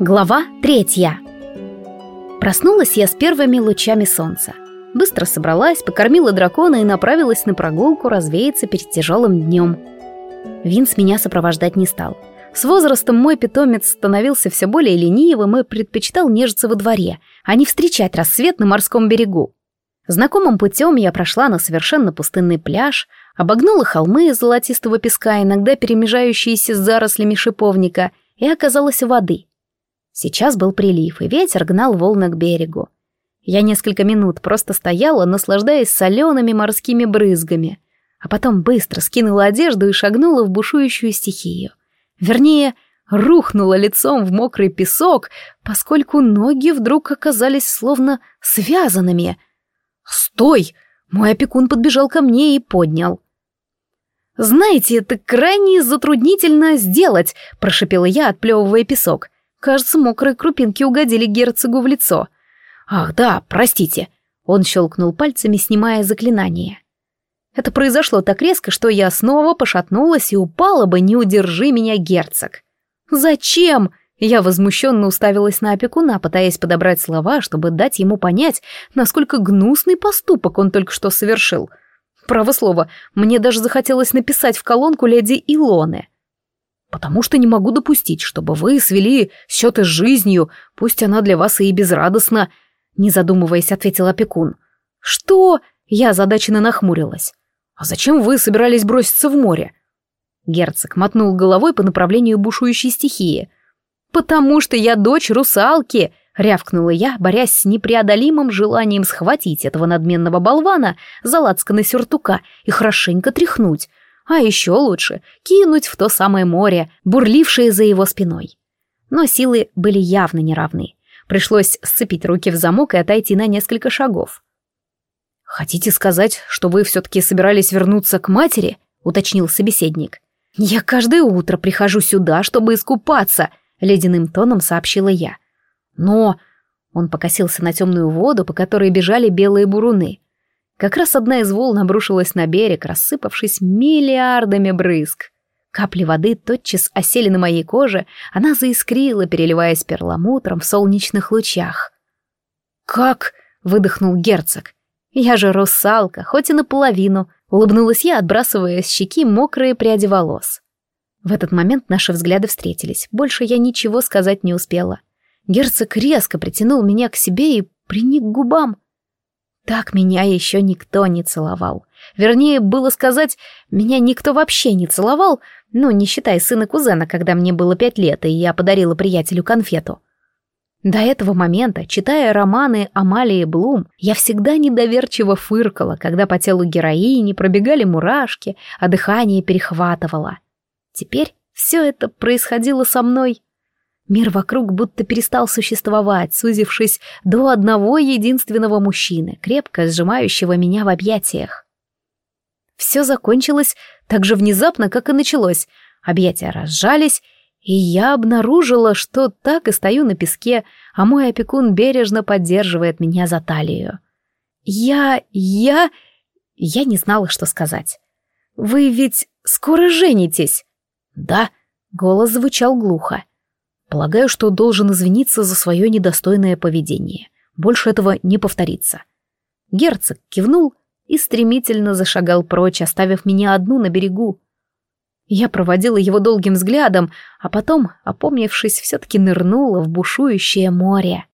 Глава третья. Проснулась я с первыми лучами солнца. Быстро собралась, покормила дракона и направилась на прогулку развеяться перед тяжелым днем. Винс меня сопровождать не стал. С возрастом мой питомец становился все более ленивым и предпочитал нежиться во дворе, а не встречать рассвет на морском берегу. Знакомым путем я прошла на совершенно пустынный пляж, обогнула холмы из золотистого песка, иногда перемежающиеся с зарослями шиповника, и оказалась у воды. Сейчас был прилив, и ветер гнал волны к берегу. Я несколько минут просто стояла, наслаждаясь солеными морскими брызгами, а потом быстро скинула одежду и шагнула в бушующую стихию. Вернее, рухнула лицом в мокрый песок, поскольку ноги вдруг оказались словно связанными. «Стой!» Мой опекун подбежал ко мне и поднял. «Знаете, это крайне затруднительно сделать», — прошипела я, отплевывая песок. Кажется, мокрые крупинки угодили герцогу в лицо. «Ах, да, простите». Он щелкнул пальцами, снимая заклинание. Это произошло так резко, что я снова пошатнулась и упала бы, не удержи меня, герцог. «Зачем?» Я возмущенно уставилась на опекуна, пытаясь подобрать слова, чтобы дать ему понять, насколько гнусный поступок он только что совершил — Право слово, мне даже захотелось написать в колонку леди Илоны. Потому что не могу допустить, чтобы вы свели счеты с жизнью, пусть она для вас и безрадостна, не задумываясь, ответил опекун. Что? Я озадаченно нахмурилась. А зачем вы собирались броситься в море? Герцог мотнул головой по направлению бушующей стихии. «Потому что я дочь русалки!» Рявкнула я, борясь с непреодолимым желанием схватить этого надменного болвана за лацканы сюртука и хорошенько тряхнуть, а еще лучше кинуть в то самое море, бурлившее за его спиной. Но силы были явно неравны. Пришлось сцепить руки в замок и отойти на несколько шагов. «Хотите сказать, что вы все-таки собирались вернуться к матери?» — уточнил собеседник. «Я каждое утро прихожу сюда, чтобы искупаться», — ледяным тоном сообщила я. Но... Он покосился на темную воду, по которой бежали белые буруны. Как раз одна из волн обрушилась на берег, рассыпавшись миллиардами брызг. Капли воды тотчас осели на моей коже, она заискрила, переливаясь перламутром в солнечных лучах. «Как?» — выдохнул герцог. «Я же русалка, хоть и наполовину», — улыбнулась я, отбрасывая с щеки мокрые пряди волос. В этот момент наши взгляды встретились. Больше я ничего сказать не успела. Герцог резко притянул меня к себе и приник к губам. Так меня еще никто не целовал. Вернее, было сказать, меня никто вообще не целовал, ну, не считая сына кузена, когда мне было пять лет, и я подарила приятелю конфету. До этого момента, читая романы Амалии Блум, я всегда недоверчиво фыркала, когда по телу героини пробегали мурашки, а дыхание перехватывало. Теперь все это происходило со мной. Мир вокруг будто перестал существовать, сузившись до одного единственного мужчины, крепко сжимающего меня в объятиях. Все закончилось так же внезапно, как и началось. Объятия разжались, и я обнаружила, что так и стою на песке, а мой опекун бережно поддерживает меня за талию. Я... я... Я не знала, что сказать. «Вы ведь скоро женитесь?» «Да», — голос звучал глухо. Полагаю, что должен извиниться за свое недостойное поведение. Больше этого не повторится. Герцог кивнул и стремительно зашагал прочь, оставив меня одну на берегу. Я проводила его долгим взглядом, а потом, опомнившись, все-таки нырнула в бушующее море.